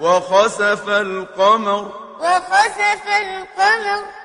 وَخَسَفَ الْقَمَرُ. وَخَسَفَ الْقَمَرُ.